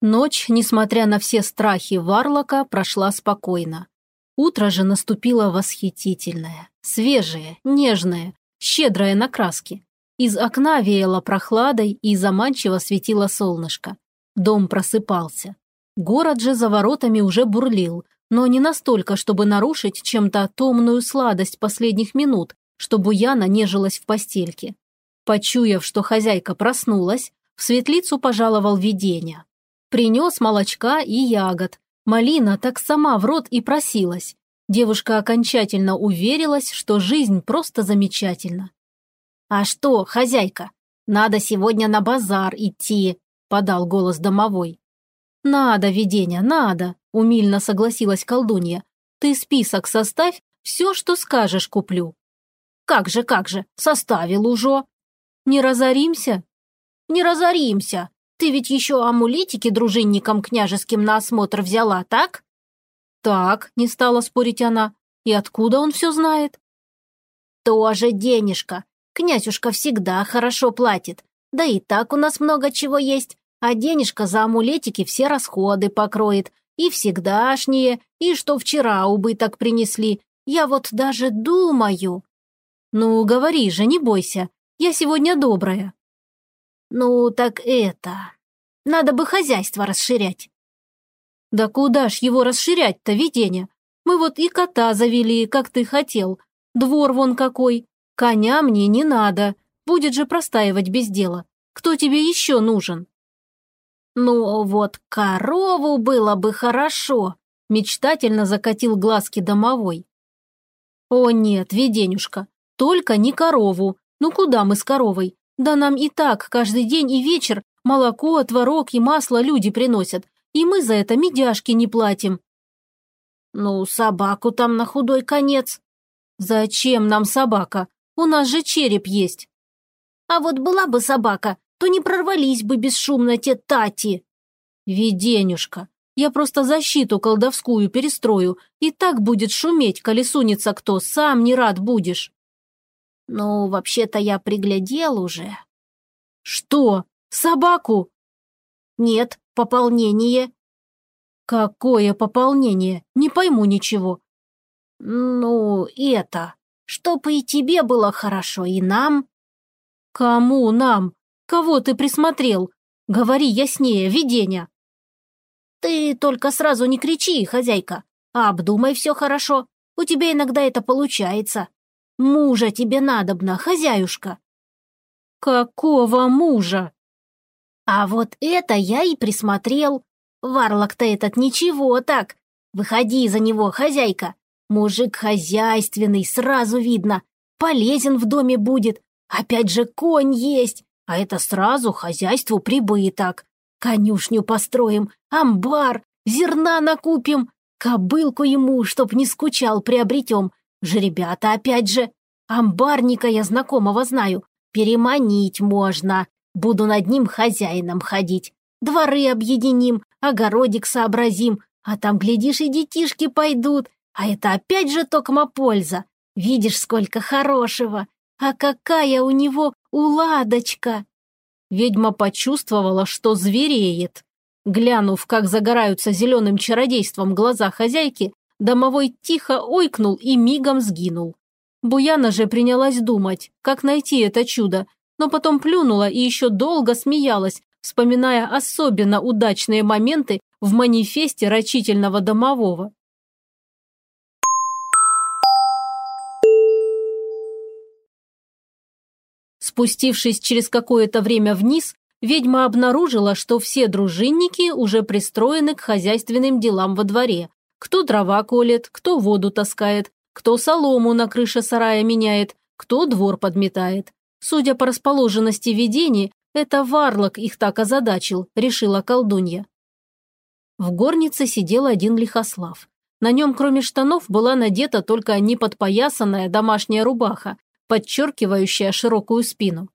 Ночь, несмотря на все страхи Варлока, прошла спокойно. Утро же наступило восхитительное, свежее, нежное, щедрое на краски. Из окна веяло прохладой и заманчиво светило солнышко. Дом просыпался. Город же за воротами уже бурлил, но не настолько, чтобы нарушить чем-то томную сладость последних минут, что Буяна нежилась в постельке. Почуяв, что хозяйка проснулась, в светлицу пожаловал видение. Принес молочка и ягод. Малина так сама в рот и просилась. Девушка окончательно уверилась, что жизнь просто замечательна. «А что, хозяйка, надо сегодня на базар идти», – подал голос домовой. «Надо, видение, надо», – умильно согласилась колдунья. «Ты список составь, все, что скажешь, куплю». «Как же, как же, составил уже». «Не разоримся?» «Не разоримся. Ты ведь еще амулетики дружинникам княжеским на осмотр взяла, так?» «Так», — не стала спорить она. «И откуда он все знает?» «Тоже денежка. Князюшка всегда хорошо платит. Да и так у нас много чего есть. А денежка за амулетики все расходы покроет. И всегдашние, и что вчера убыток принесли. Я вот даже думаю...» «Ну, говори же, не бойся. Я сегодня добрая». «Ну, так это... Надо бы хозяйство расширять». «Да куда ж его расширять-то, видение? Мы вот и кота завели, как ты хотел. Двор вон какой. Коня мне не надо. Будет же простаивать без дела. Кто тебе еще нужен?» «Ну, вот корову было бы хорошо», – мечтательно закатил глазки домовой. «О нет, виденюшка, только не корову. Ну куда мы с коровой? Да нам и так каждый день и вечер молоко, творог и масло люди приносят, и мы за это медяшки не платим». «Ну, собаку там на худой конец». «Зачем нам собака? У нас же череп есть». «А вот была бы собака, то не прорвались бы бесшумно те тати». «Виденюшка, я просто защиту колдовскую перестрою, и так будет шуметь, колесуница кто, сам не рад будешь». «Ну, вообще-то я приглядел уже». «Что? Собаку?» «Нет, пополнение». «Какое пополнение? Не пойму ничего». «Ну, это, чтобы и тебе было хорошо, и нам». «Кому нам? Кого ты присмотрел? Говори яснее, видение». «Ты только сразу не кричи, хозяйка, а обдумай все хорошо. У тебя иногда это получается. Мужа тебе надобно, хозяюшка». «Какого мужа?» «А вот это я и присмотрел. Варлок-то этот ничего так. Выходи за него, хозяйка. Мужик хозяйственный, сразу видно. Полезен в доме будет. Опять же конь есть. А это сразу хозяйству прибыток. Конюшню построим, амбар, зерна накупим. Кобылку ему, чтоб не скучал, приобретем. Жеребята опять же. Амбарника я знакомого знаю. Переманить можно. Буду над ним хозяином ходить. Дворы объединим, огородик сообразим. А там, глядишь, и детишки пойдут. А это опять же токма польза. Видишь, сколько хорошего. А какая у него уладочка!» Ведьма почувствовала, что звереет. Глянув, как загораются зеленым чародейством глаза хозяйки, домовой тихо ойкнул и мигом сгинул. Буяна же принялась думать, как найти это чудо, но потом плюнула и еще долго смеялась, вспоминая особенно удачные моменты в манифесте рачительного домового. Спустившись через какое-то время вниз, ведьма обнаружила, что все дружинники уже пристроены к хозяйственным делам во дворе. Кто дрова колет, кто воду таскает, кто солому на крыше сарая меняет, кто двор подметает. Судя по расположенности видений, это варлок их так озадачил, решила колдунья. В горнице сидел один лихослав. На нем, кроме штанов, была надета только неподпоясанная домашняя рубаха, подчеркивающая широкую спину.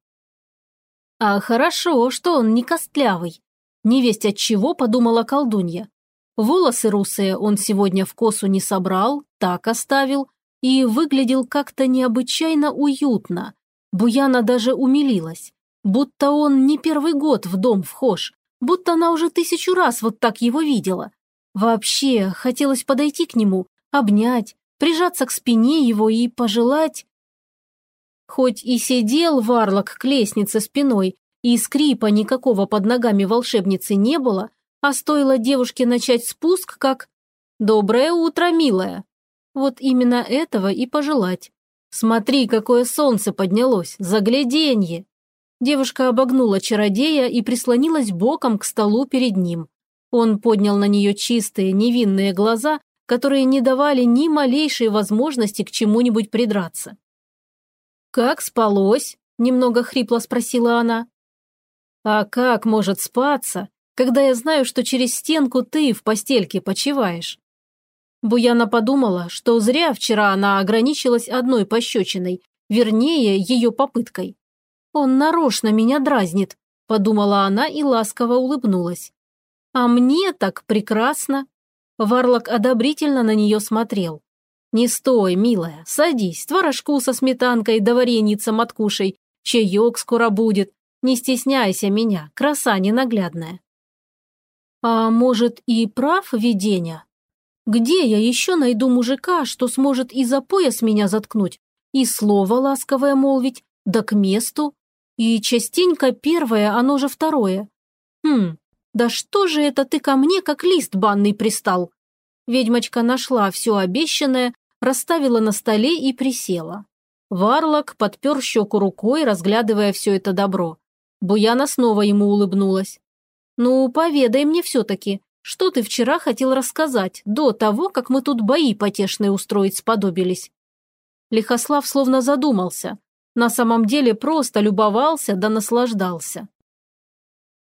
А хорошо, что он не костлявый. Невесть от чего подумала колдунья. Волосы русые он сегодня в косу не собрал, так оставил, и выглядел как-то необычайно уютно. Буяна даже умилилась. Будто он не первый год в дом вхож, будто она уже тысячу раз вот так его видела. Вообще, хотелось подойти к нему, обнять, прижаться к спине его и пожелать... Хоть и сидел Варлок к лестнице спиной, и скрипа никакого под ногами волшебницы не было, а стоило девушке начать спуск, как «Доброе утро, милая!» Вот именно этого и пожелать. Смотри, какое солнце поднялось, загляденье! Девушка обогнула чародея и прислонилась боком к столу перед ним. Он поднял на нее чистые, невинные глаза, которые не давали ни малейшей возможности к чему-нибудь придраться. «Как спалось?» – немного хрипло спросила она. «А как может спаться, когда я знаю, что через стенку ты в постельке почиваешь?» Буяна подумала, что зря вчера она ограничилась одной пощечиной, вернее, ее попыткой. «Он нарочно меня дразнит», – подумала она и ласково улыбнулась. «А мне так прекрасно!» Варлок одобрительно на нее смотрел. «Не стой, милая, садись, творожку со сметанкой да вареницем откушай, чаек скоро будет, не стесняйся меня, краса ненаглядная». «А может, и прав видение? Где я еще найду мужика, что сможет и за пояс меня заткнуть, и слово ласковое молвить, да к месту? И частенько первое, оно же второе. Хм, да что же это ты ко мне, как лист банный пристал? Ведьмочка нашла все обещанное, расставила на столе и присела. Варлок подпер щеку рукой, разглядывая все это добро. Буяна снова ему улыбнулась. «Ну, поведай мне все-таки, что ты вчера хотел рассказать, до того, как мы тут бои потешные устроить сподобились?» Лихослав словно задумался, на самом деле просто любовался да наслаждался.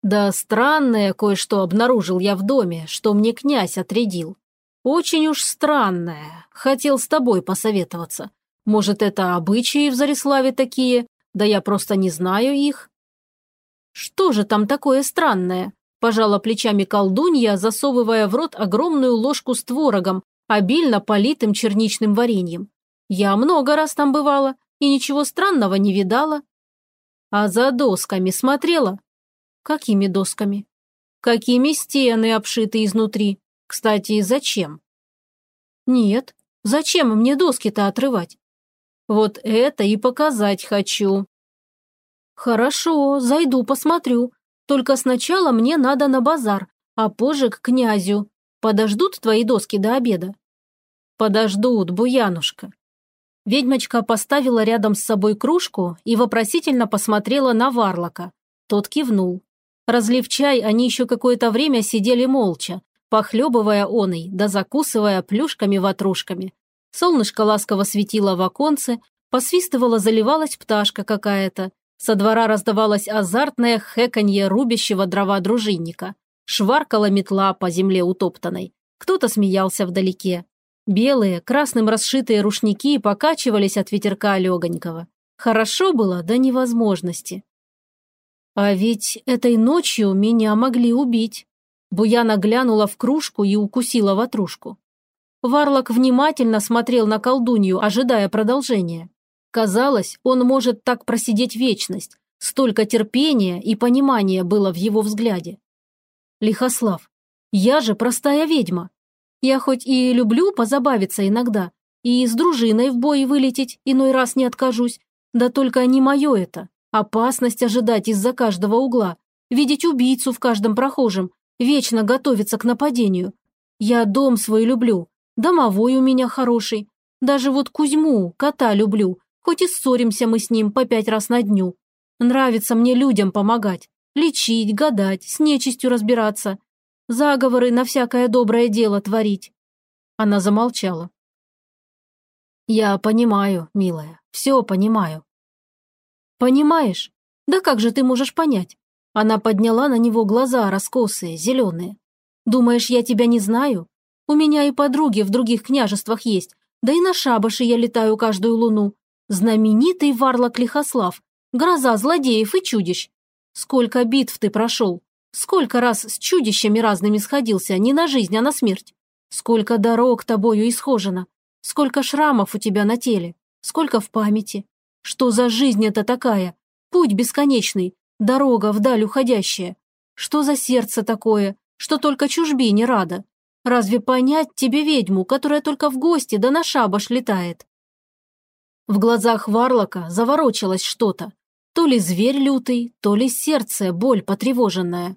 Да странное кое-что обнаружил я в доме, что мне князь отрядил. Очень уж странное. Хотел с тобой посоветоваться. Может, это обычаи в Зариславе такие, да я просто не знаю их. Что же там такое странное? Пожала плечами колдунья, засовывая в рот огромную ложку с творогом, обильно политым черничным вареньем. Я много раз там бывала, и ничего странного не видала. А за досками смотрела? Какими досками? Какими стены обшиты изнутри? Кстати, зачем? Нет, зачем мне доски-то отрывать? Вот это и показать хочу. Хорошо, зайду посмотрю. Только сначала мне надо на базар, а позже к князю. Подождут твои доски до обеда? Подождут, Буянушка. Ведьмочка поставила рядом с собой кружку и вопросительно посмотрела на Варлока. Тот кивнул. Разлив чай, они еще какое-то время сидели молча, похлебывая оной, да закусывая плюшками-ватрушками. Солнышко ласково светило в оконце, посвистывала, заливалась пташка какая-то. Со двора раздавалось азартное хэканье рубящего дрова дружинника. Шваркала метла по земле утоптанной. Кто-то смеялся вдалеке. Белые, красным расшитые рушники покачивались от ветерка легонького. Хорошо было до невозможности. А ведь этой ночью меня могли убить. Буяна глянула в кружку и укусила ватрушку. Варлок внимательно смотрел на колдунью, ожидая продолжения. Казалось, он может так просидеть вечность. Столько терпения и понимания было в его взгляде. Лихослав, я же простая ведьма. Я хоть и люблю позабавиться иногда, и с дружиной в бой вылететь иной раз не откажусь, да только не мое это. Опасность ожидать из-за каждого угла, видеть убийцу в каждом прохожем, вечно готовиться к нападению. Я дом свой люблю, домовой у меня хороший. Даже вот Кузьму, кота люблю, хоть и ссоримся мы с ним по пять раз на дню. Нравится мне людям помогать, лечить, гадать, с нечистью разбираться заговоры на всякое доброе дело творить». Она замолчала. «Я понимаю, милая, все понимаю». «Понимаешь? Да как же ты можешь понять?» Она подняла на него глаза раскосые, зеленые. «Думаешь, я тебя не знаю? У меня и подруги в других княжествах есть, да и на шабаше я летаю каждую луну. Знаменитый Варлок Лихослав, гроза злодеев и чудищ. Сколько битв ты прошел, Сколько раз с чудищами разными сходился, не на жизнь, а на смерть? Сколько дорог тобою исхожено? Сколько шрамов у тебя на теле? Сколько в памяти? Что за жизнь это такая? Путь бесконечный, дорога вдаль уходящая. Что за сердце такое, что только чужбе не рада? Разве понять тебе ведьму, которая только в гости да на шабаш летает? В глазах Варлока заворочилось что-то. То ли зверь лютый, то ли сердце, боль потревоженная.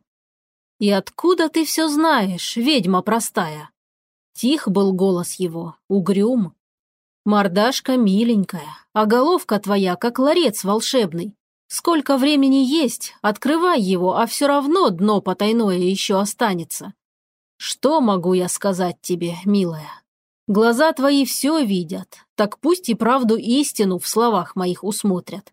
«И откуда ты все знаешь, ведьма простая?» Тих был голос его, угрюм. «Мордашка миленькая, а головка твоя, как ларец волшебный. Сколько времени есть, открывай его, а все равно дно потайное еще останется. Что могу я сказать тебе, милая? Глаза твои все видят, так пусть и правду истину в словах моих усмотрят.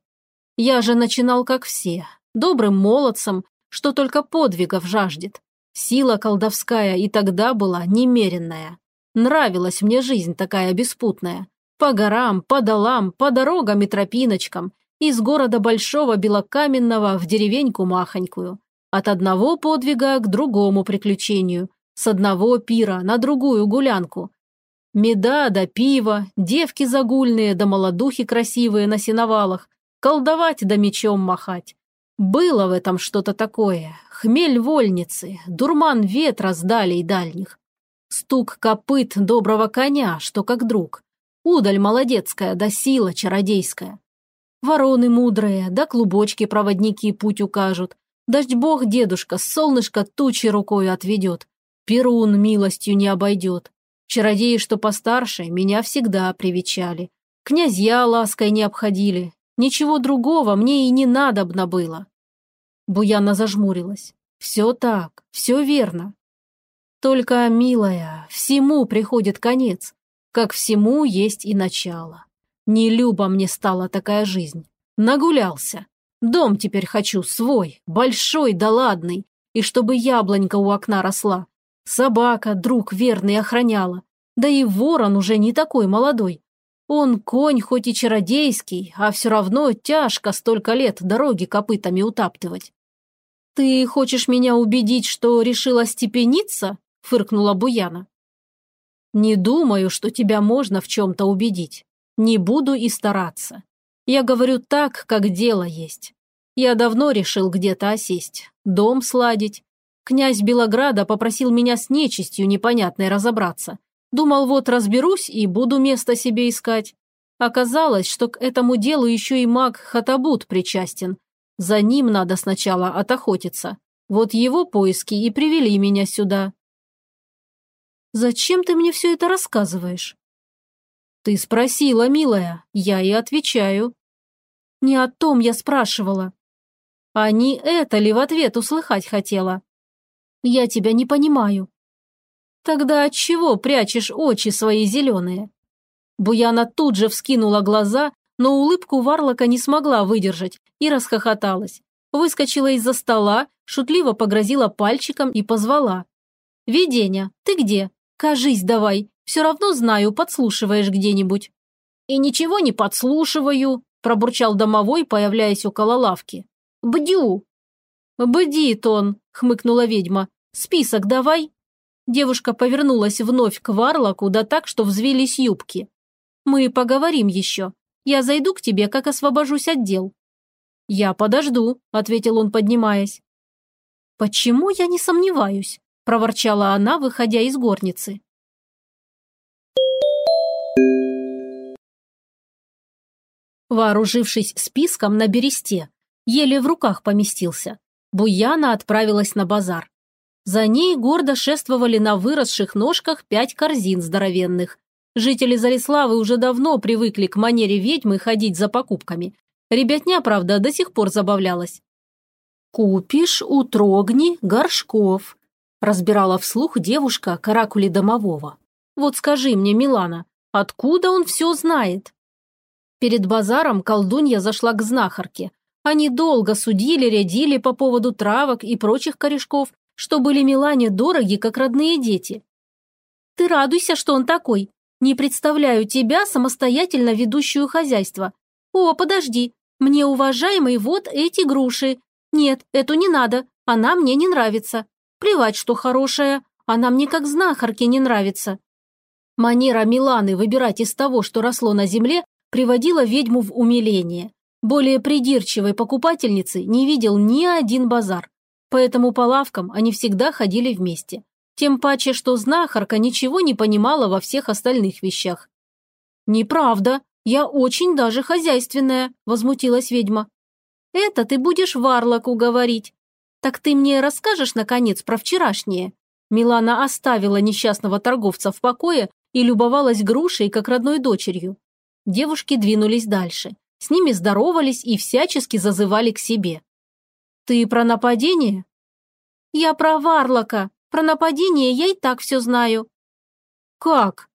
Я же начинал как все, добрым молодцем, что только подвигов жаждет. Сила колдовская и тогда была немеренная. Нравилась мне жизнь такая беспутная. По горам, по долам, по дорогам и тропиночкам, из города Большого Белокаменного в деревеньку Махонькую. От одного подвига к другому приключению, с одного пира на другую гулянку. Меда да пиво, девки загульные да молодухи красивые на сеновалах, колдовать да мечом махать. Было в этом что-то такое. Хмель вольницы, дурман ветра с далей дальних. Стук копыт доброго коня, что как друг. Удаль молодецкая да сила чародейская. Вороны мудрые, да клубочки-проводники путь укажут. Дождь бог дедушка, солнышко тучи рукой отведет. Перун милостью не обойдет. Чародеи, что постарше, меня всегда привечали. Князья лаской не обходили. Ничего другого мне и не надобно было. Буяна зажмурилась. Все так, все верно. Только, милая, всему приходит конец, как всему есть и начало. Не люба мне стала такая жизнь. Нагулялся. Дом теперь хочу свой, большой да ладный, и чтобы яблонька у окна росла. Собака, друг верный, охраняла. Да и ворон уже не такой молодой. Он конь хоть и чародейский, а все равно тяжко столько лет дороги копытами утаптывать. «Ты хочешь меня убедить, что решила степениться?» – фыркнула Буяна. «Не думаю, что тебя можно в чем-то убедить. Не буду и стараться. Я говорю так, как дело есть. Я давно решил где-то осесть, дом сладить. Князь Белограда попросил меня с нечистью непонятной разобраться. Думал, вот разберусь и буду место себе искать. Оказалось, что к этому делу еще и маг Хатабут причастен. За ним надо сначала отохотиться. Вот его поиски и привели меня сюда. «Зачем ты мне все это рассказываешь?» «Ты спросила, милая, я и отвечаю». «Не о том я спрашивала». «А не это ли в ответ услыхать хотела?» «Я тебя не понимаю». «Тогда от чего прячешь очи свои зеленые?» Буяна тут же вскинула глаза, но улыбку Варлока не смогла выдержать и расхохоталась. Выскочила из-за стола, шутливо погрозила пальчиком и позвала. «Виденя, ты где? Кажись давай, все равно знаю, подслушиваешь где-нибудь». «И ничего не подслушиваю», – пробурчал домовой, появляясь около лавки. «Бдю». «Бдит он», – хмыкнула ведьма. «Список давай». Девушка повернулась вновь к Варлоку, да так, что взвились юбки. «Мы поговорим еще. Я зайду к тебе, как освобожусь от дел». «Я подожду», – ответил он, поднимаясь. «Почему я не сомневаюсь?» – проворчала она, выходя из горницы. Вооружившись списком на бересте, еле в руках поместился, Буяна отправилась на базар. За ней гордо шествовали на выросших ножках пять корзин здоровенных. Жители Залиславы уже давно привыкли к манере ведьмы ходить за покупками. Ребятня, правда, до сих пор забавлялась. «Купишь, утрогни, горшков», – разбирала вслух девушка каракули домового. «Вот скажи мне, Милана, откуда он все знает?» Перед базаром колдунья зашла к знахарке. Они долго судили, рядили по поводу травок и прочих корешков, что были Милане дороги, как родные дети. «Ты радуйся, что он такой. Не представляю тебя, самостоятельно ведущую хозяйство. О, подожди, мне, уважаемый, вот эти груши. Нет, эту не надо, она мне не нравится. Плевать, что хорошая, она мне как знахарке не нравится». Манера Миланы выбирать из того, что росло на земле, приводила ведьму в умиление. Более придирчивой покупательницы не видел ни один базар. поэтому по лавкам они всегда ходили вместе. Тем паче, что знахарка ничего не понимала во всех остальных вещах. «Неправда, я очень даже хозяйственная», – возмутилась ведьма. «Это ты будешь Варлоку говорить. Так ты мне расскажешь, наконец, про вчерашнее?» Милана оставила несчастного торговца в покое и любовалась грушей, как родной дочерью. Девушки двинулись дальше. С ними здоровались и всячески зазывали к себе. «Ты про нападение?» «Я про Варлока. Про нападение я и так все знаю». «Как?»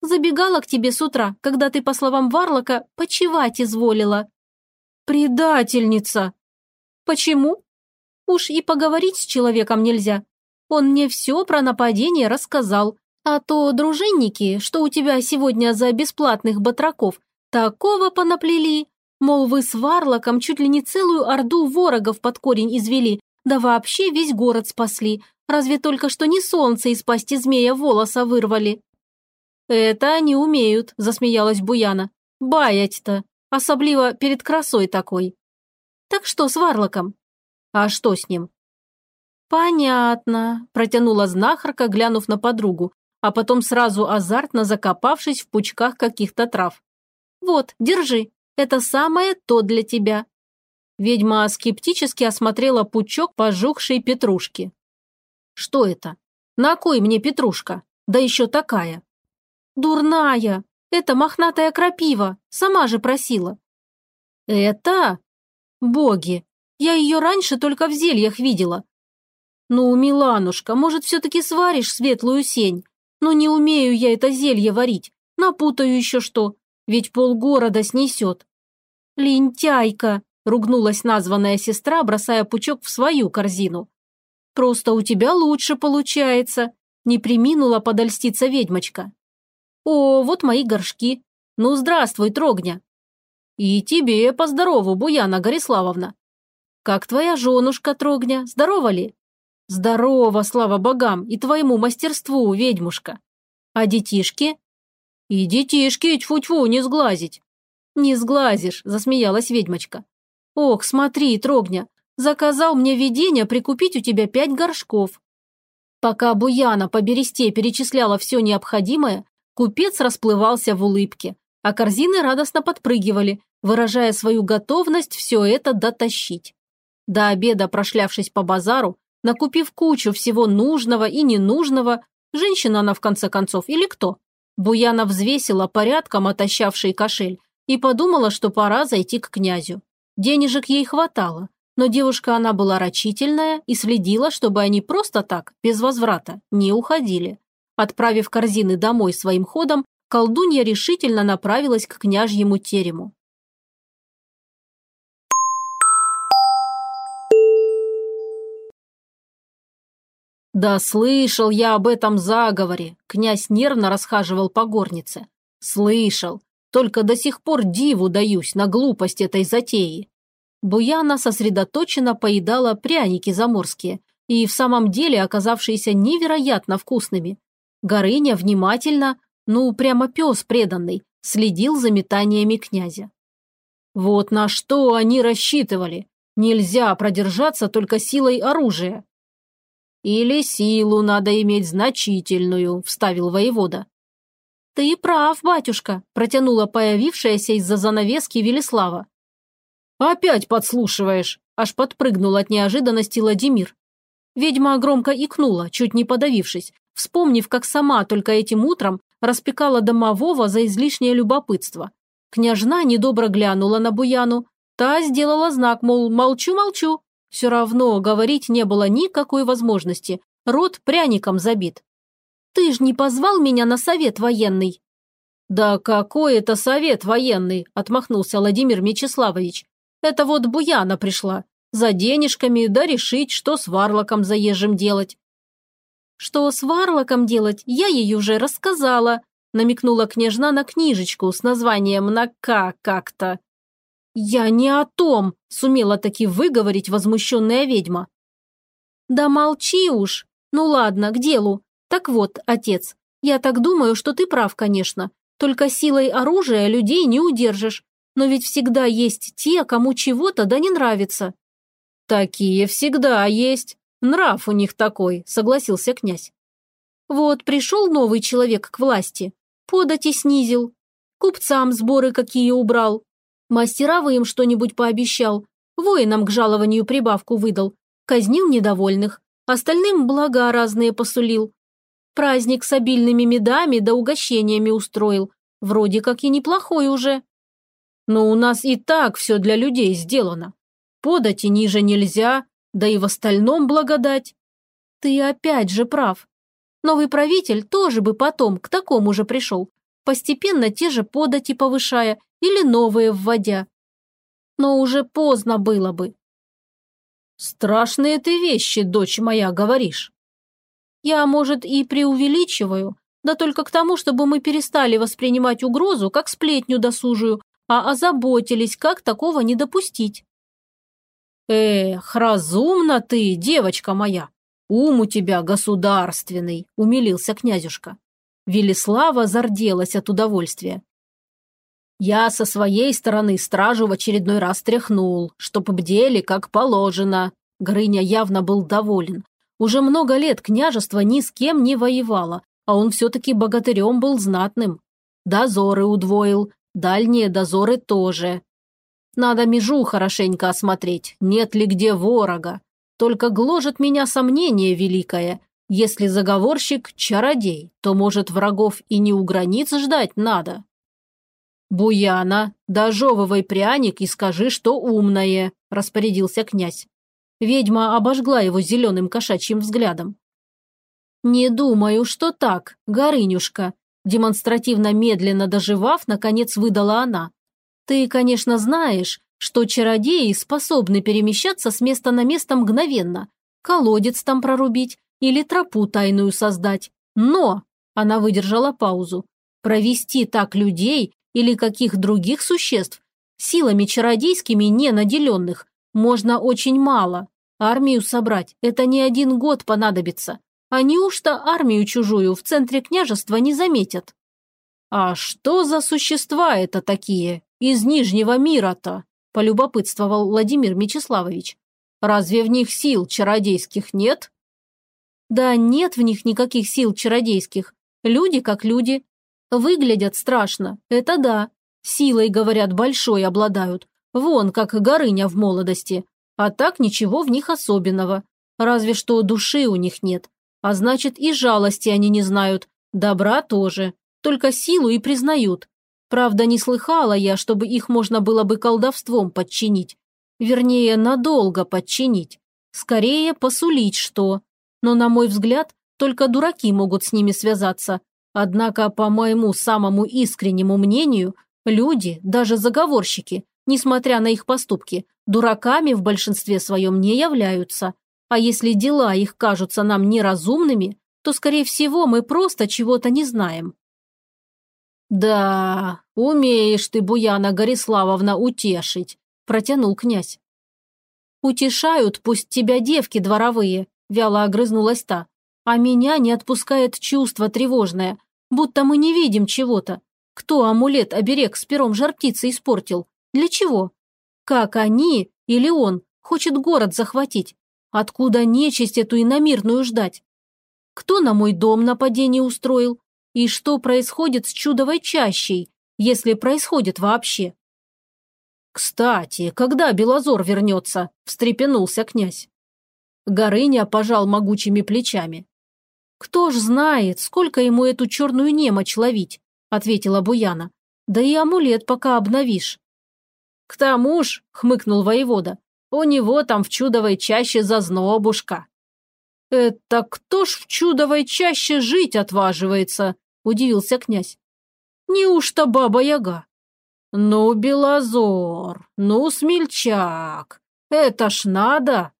«Забегала к тебе с утра, когда ты, по словам Варлока, почевать изволила». «Предательница!» «Почему?» «Уж и поговорить с человеком нельзя. Он мне все про нападение рассказал, а то дружинники, что у тебя сегодня за бесплатных батраков, такого понаплели. Мол, вы с Варлоком чуть ли не целую орду ворогов под корень извели, да вообще весь город спасли. Разве только что не солнце из пасти змея волоса вырвали. «Это они умеют», – засмеялась Буяна. «Баять-то, особливо перед красой такой». «Так что с Варлоком?» «А что с ним?» «Понятно», – протянула знахарка, глянув на подругу, а потом сразу азартно закопавшись в пучках каких-то трав. «Вот, держи, это самое то для тебя». Ведьма скептически осмотрела пучок пожухшей петрушки. «Что это? На кой мне петрушка? Да еще такая!» «Дурная! Это мохнатая крапива! Сама же просила!» «Это? Боги! Я ее раньше только в зельях видела. Ну, Миланушка, может, все-таки сваришь светлую сень? Но не умею я это зелье варить. Напутаю еще что. Ведь полгорода снесет. Лентяйка, ругнулась названная сестра, бросая пучок в свою корзину. Просто у тебя лучше получается. Не приминула подольститься ведьмочка. О, вот мои горшки. Ну, здравствуй, Трогня. И тебе поздорову, Буяна Гориславовна. Как твоя женушка, Трогня, здорова ли? Здорово, слава богам, и твоему мастерству, ведьмушка. А детишки? И детишки, тьфу-тьфу, не сглазить. Не сглазишь, засмеялась ведьмочка. Ох, смотри, Трогня, заказал мне видение прикупить у тебя пять горшков. Пока Буяна по бересте перечисляла все необходимое, купец расплывался в улыбке, а корзины радостно подпрыгивали, выражая свою готовность все это дотащить. До обеда, прошлявшись по базару, накупив кучу всего нужного и ненужного, женщина она в конце концов или кто? Буяна взвесила порядком отощавший кошель и подумала, что пора зайти к князю. Денежек ей хватало, но девушка она была рачительная и следила, чтобы они просто так, без возврата, не уходили. Отправив корзины домой своим ходом, колдунья решительно направилась к княжьему терему. «Да слышал я об этом заговоре», – князь нервно расхаживал по горнице. «Слышал. Только до сих пор диву даюсь на глупость этой затеи». Буяна сосредоточенно поедала пряники заморские и в самом деле оказавшиеся невероятно вкусными. Горыня внимательно, ну прямо пес преданный, следил за метаниями князя. Вот на что они рассчитывали. Нельзя продержаться только силой оружия. «Или силу надо иметь значительную», – вставил воевода. «Ты прав, батюшка», – протянула появившаяся из-за занавески Велеслава. «Опять подслушиваешь», – аж подпрыгнул от неожиданности Владимир. Ведьма громко икнула, чуть не подавившись, вспомнив, как сама только этим утром распекала домового за излишнее любопытство. Княжна недобро глянула на Буяну, та сделала знак, мол, молчу-молчу, все равно говорить не было никакой возможности. Рот пряником забит. «Ты ж не позвал меня на совет военный?» «Да какой это совет военный?» – отмахнулся Владимир Мечиславович. «Это вот Буяна пришла. За денежками, да решить, что с Варлоком заезжим делать». «Что с Варлоком делать, я ей уже рассказала», – намекнула княжна на книжечку с названием «На К как-то». «Я не о том!» – сумела таки выговорить возмущенная ведьма. «Да молчи уж! Ну ладно, к делу. Так вот, отец, я так думаю, что ты прав, конечно. Только силой оружия людей не удержишь. Но ведь всегда есть те, кому чего-то да не нравится». Такие всегда есть. Нрав у них такой, согласился князь. Вот пришел новый человек к власти, подати снизил, купцам сборы какие убрал, мастеровым что-нибудь пообещал, воинам к жалованию прибавку выдал, казнил недовольных, остальным блага разные посулил. Праздник с обильными медами да угощениями устроил, вроде как и неплохой уже. Но у нас и так все для людей сделано. Подать и ниже нельзя, да и в остальном благодать. Ты опять же прав. Новый правитель тоже бы потом к такому же пришел, постепенно те же подати повышая или новые вводя. Но уже поздно было бы. Страшные ты вещи, дочь моя, говоришь. Я, может, и преувеличиваю, да только к тому, чтобы мы перестали воспринимать угрозу как сплетню досужую, а озаботились, как такого не допустить. Эх, разумна ты, девочка моя, «Ум у тебя государственный», – умилился князюшка. Велислава зарделась от удовольствия. «Я со своей стороны стражу в очередной раз тряхнул, чтоб бдели как положено». Грыня явно был доволен. Уже много лет княжество ни с кем не воевало, а он все-таки богатырем был знатным. Дозоры удвоил, дальние дозоры тоже. Надо межу хорошенько осмотреть, нет ли где ворога. Только гложет меня сомнение великое. Если заговорщик – чародей, то, может, врагов и не у границ ждать надо. «Буяна, дожевывай пряник и скажи, что умное», – распорядился князь. Ведьма обожгла его зеленым кошачьим взглядом. «Не думаю, что так, Горынюшка», – демонстративно медленно доживав, наконец выдала она. «Ты, конечно, знаешь, что чародеи способны перемещаться с места на место мгновенно, колодец там прорубить или тропу тайную создать. Но, она выдержала паузу, провести так людей или каких других существ силами чародейскими не наделенных можно очень мало. Армию собрать – это не один год понадобится. А неужто армию чужую в центре княжества не заметят? А что за существа это такие из Нижнего мира-то? полюбопытствовал Владимир Мечиславович. «Разве в них сил чародейских нет?» «Да нет в них никаких сил чародейских. Люди как люди. Выглядят страшно, это да. Силой, говорят, большой обладают. Вон, как Горыня в молодости. А так ничего в них особенного. Разве что души у них нет. А значит, и жалости они не знают. Добра тоже. Только силу и признают. Правда, не слыхала я, чтобы их можно было бы колдовством подчинить. Вернее, надолго подчинить. Скорее, посулить что. Но, на мой взгляд, только дураки могут с ними связаться. Однако, по моему самому искреннему мнению, люди, даже заговорщики, несмотря на их поступки, дураками в большинстве своем не являются. А если дела их кажутся нам неразумными, то, скорее всего, мы просто чего-то не знаем. «Да, умеешь ты, Буяна Гориславовна, утешить», – протянул князь. «Утешают пусть тебя девки дворовые», – вяло огрызнулась та. «А меня не отпускает чувство тревожное, будто мы не видим чего-то. Кто амулет-оберег с пером жар-птицы испортил? Для чего? Как они или он хочет город захватить? Откуда нечисть эту иномирную ждать? Кто на мой дом нападение устроил? И что происходит с чудовой чащей, если происходит вообще? «Кстати, когда Белозор вернется?» – встрепенулся князь. Горыня пожал могучими плечами. «Кто ж знает, сколько ему эту черную немочь ловить?» – ответила Буяна. «Да и амулет пока обновишь». «К тому ж», – хмыкнул воевода, – «у него там в чудовой чаще зазнобушка». «Это кто ж в чудовой чаще жить отваживается?» удивился князь. «Неужто баба-яга?» «Ну, Белозор, ну, смельчак, это ж надо!»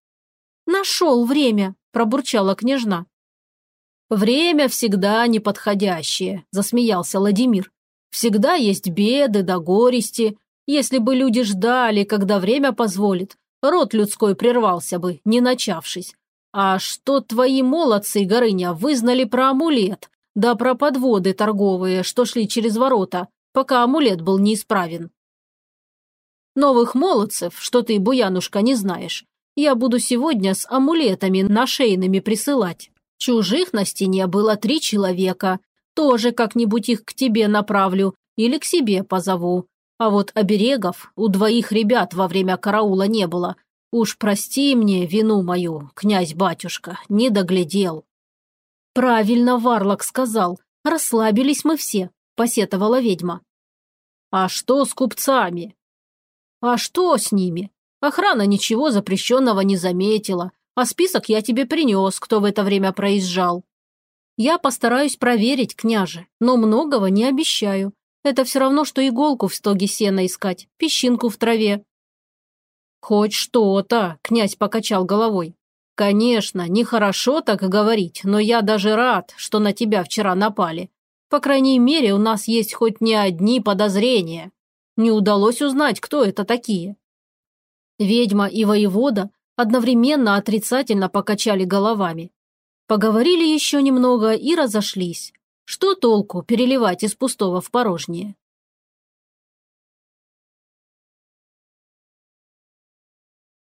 «Нашел время», – пробурчала княжна. «Время всегда неподходящее», – засмеялся Владимир. «Всегда есть беды да горести. Если бы люди ждали, когда время позволит, род людской прервался бы, не начавшись. А что твои молодцы, Горыня, вызнали про амулет, да про подводы торговые, что шли через ворота, пока амулет был неисправен. Новых молодцев, что ты, Буянушка, не знаешь. Я буду сегодня с амулетами нашейными присылать. Чужих на стене было три человека. Тоже как-нибудь их к тебе направлю или к себе позову. А вот оберегов у двоих ребят во время караула не было. Уж прости мне вину мою, князь-батюшка, не доглядел. Правильно Варлок сказал. Расслабились мы все, посетовала ведьма. А что с купцами? А что с ними? Охрана ничего запрещенного не заметила, а список я тебе принес, кто в это время проезжал. Я постараюсь проверить, княже, но многого не обещаю. Это все равно, что иголку в стоге сена искать, песчинку в траве». «Хоть что-то», – князь покачал головой. «Конечно, нехорошо так говорить, но я даже рад, что на тебя вчера напали. По крайней мере, у нас есть хоть не одни подозрения. Не удалось узнать, кто это такие». Ведьма и воевода одновременно отрицательно покачали головами. Поговорили еще немного и разошлись. Что толку переливать из пустого в порожнее?